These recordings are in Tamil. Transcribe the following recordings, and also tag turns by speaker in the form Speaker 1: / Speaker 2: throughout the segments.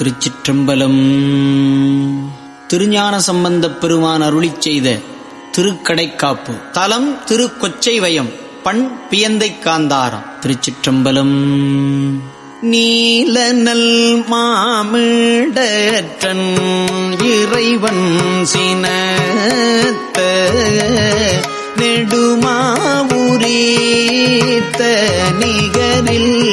Speaker 1: திருச்சிற்றம்பலம். திருஞான சம்பந்தப் பெருமான் அருளிச் செய்த திருக்கடைக்காப்பு. தலம் திருக்கொச்சை வயம் பண் பியந்தை காந்தாரம். திருச்சிற்றம்பலம். நீலநல் மாமிடற்றன் இறைவன் சினத்த நெடுமாவுரீத்த நிகரில்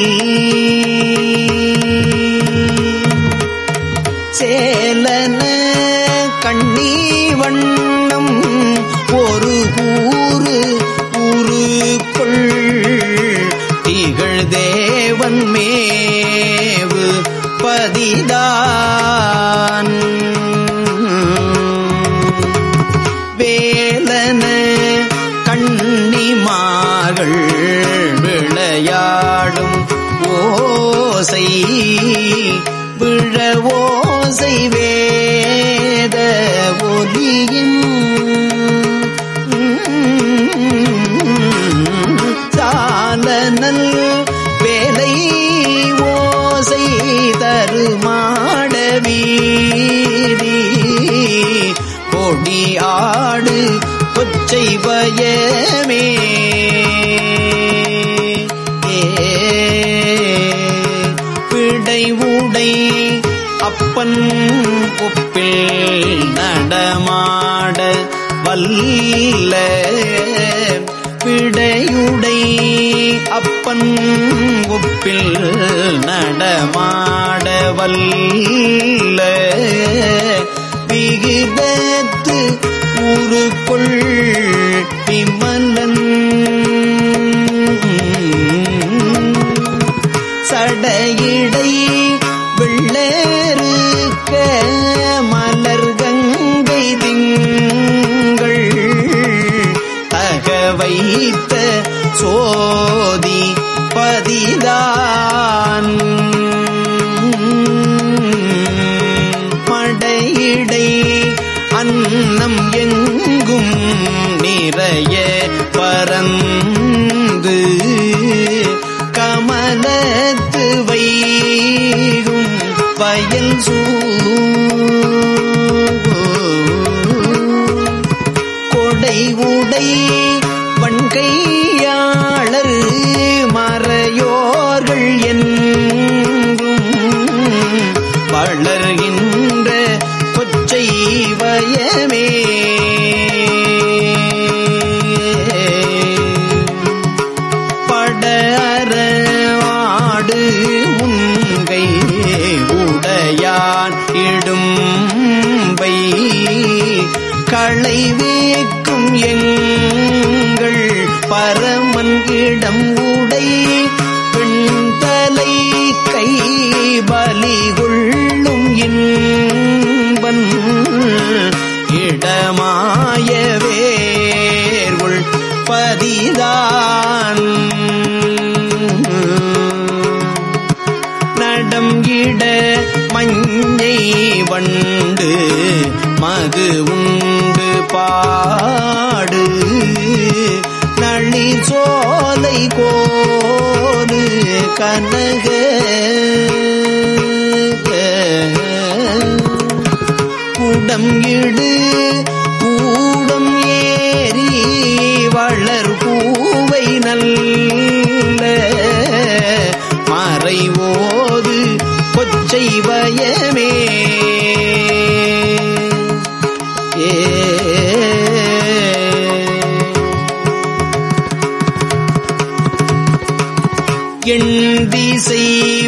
Speaker 1: வேலன கண்ணிமார்கள் விளையாடும் ஓசை விழ பயமே பிடை உடை அப்பன் ஒப்பில் நடமாட வல்ல. பிடையுடை அப்பன் ஒப்பில் நடமாட வல்ல. விகிதத்து உருக்குள் தக வைத்த சோதி பதிதான். மடையிடை அன்னம் எங்கும் நிறைய பரந்து கமலத்து வைகும் பயன் சூ கனக. குடம் இடு கூடம் ஏறி வளர் பூவை நல்ல. மறைவோது கொச்சை வய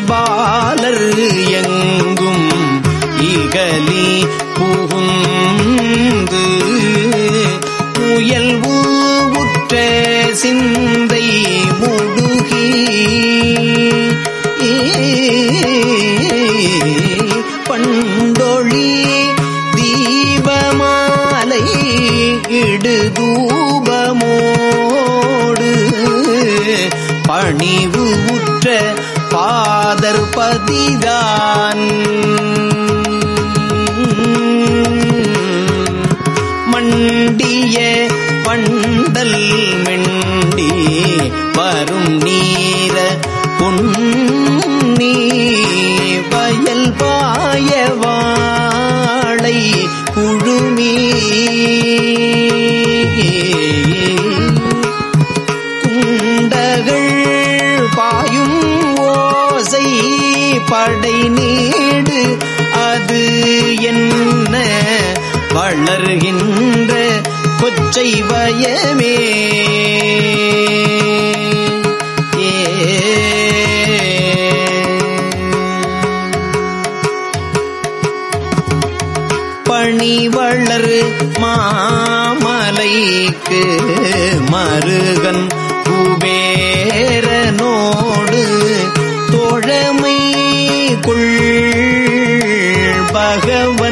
Speaker 1: பாலர் எங்கும் இகலி புகுந்து பாதர் பதிதான். மண்டிய பண்டல் மெண்டி வரும் நீர பொன்னி வயல் பாய படை நீடு. அது என்ன வளர்கின்ற கொச்சை வயமே. பணி வளர் மாமலைக்கு மருகன் குபேரனோ. கொள் பகவன்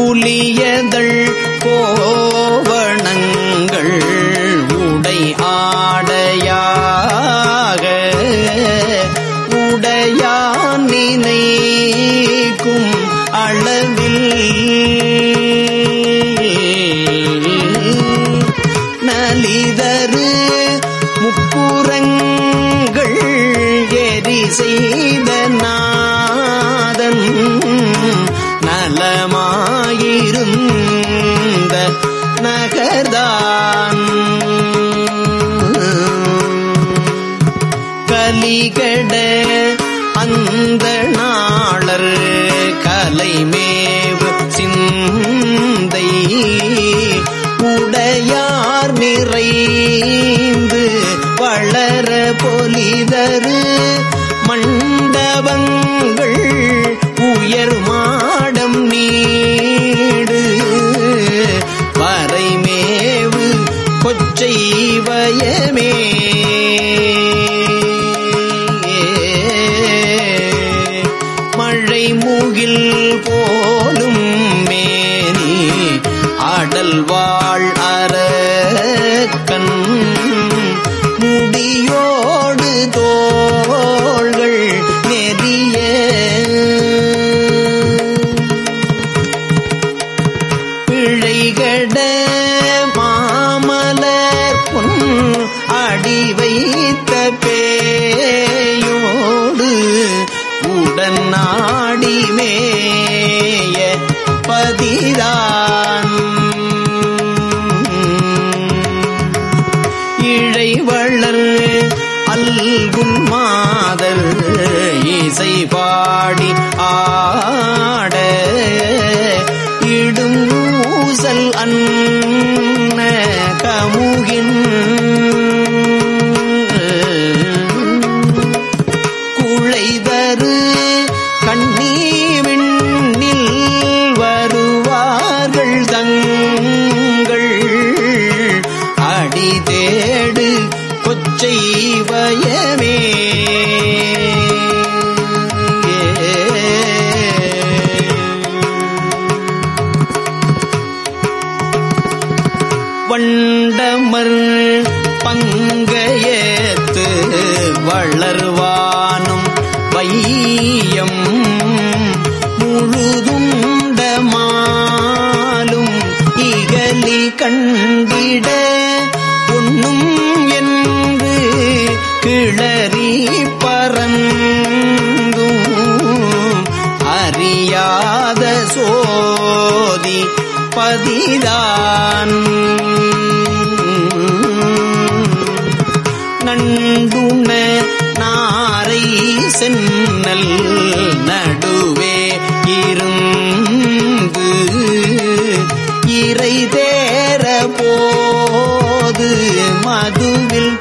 Speaker 1: புலியதள் கோவணங்கள் உடை ஆடையாக உடையான் நினைக்கும் அளவில் நலிதரு முப்புறங்கள் எரி செய்த கட அந்த நாளர் கலைமேவு சிந்தை. உடையார் நிறைந்து வளர பொலிதரு மண்டபங்கள் உயர் மாடம் நீடு. வரைமேவு கொச்சை வயமே ஆடல் வாழ் அரக்கன் முடியோடு தோள்கள் நெறிய. பிழைகட மாமலர் பொன் அடி வைத்த பேயோடு உடன் நாடி மேய பதிதான். வண்டமர் பங்கயத்து வளர்வானும் வையம் முழுதுண்டமாலும் இகலி கண்டிட ஒண்ணும் என்று கிளறி பறந்தும் அறியாத சோதி பதிதான் நண்டுண நாரை சென்னல் நடுவே இருந்து இறை தேர போது மதுவில்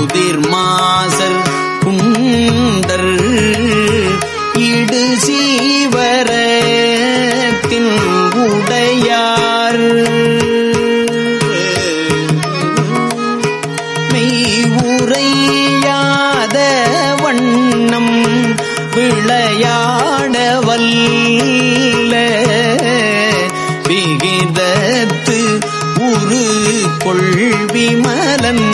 Speaker 1: குதிர் மாசர் குண்டர் இடு சீவரத்தின் உடையார். மெய் உரையாத வண்ணம் விளையாட வல்ல விகிதத்து உரு கொள்விமலன்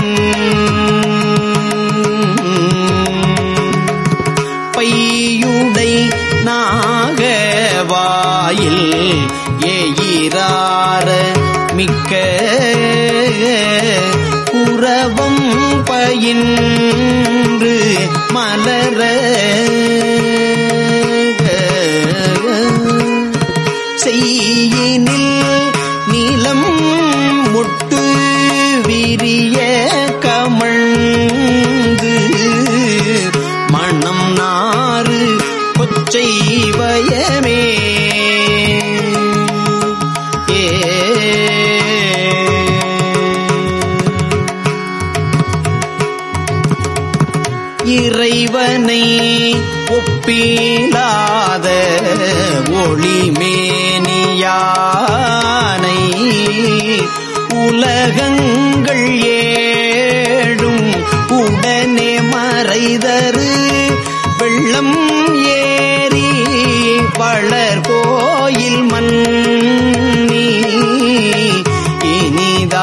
Speaker 1: பயின்று இறைவனை ஒப்பிலாத ஒளிமேனியானை உலகங்கள் ஏழும் உடனே மறைதரு. வெள்ளம் ஏறி வளர் கோயில் மன்னி. இனிதாயிருந்த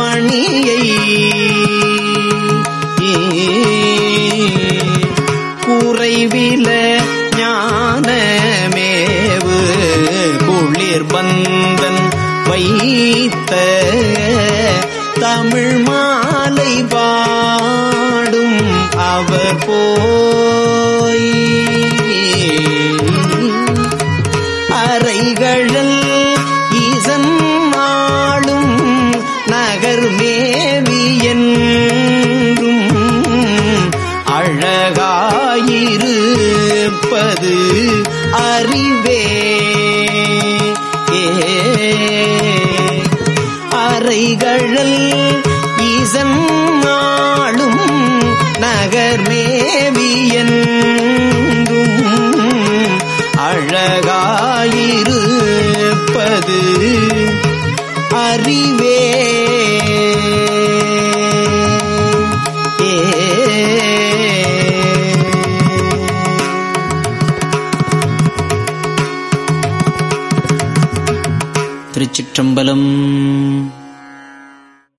Speaker 1: மணியை குறைவில ஞானமேவு குளிர் பந்தன் வைத்த தமிழ் மாலை பாடும் அவர் போய் அறைகழல் திருச்சிற்றம்பலம்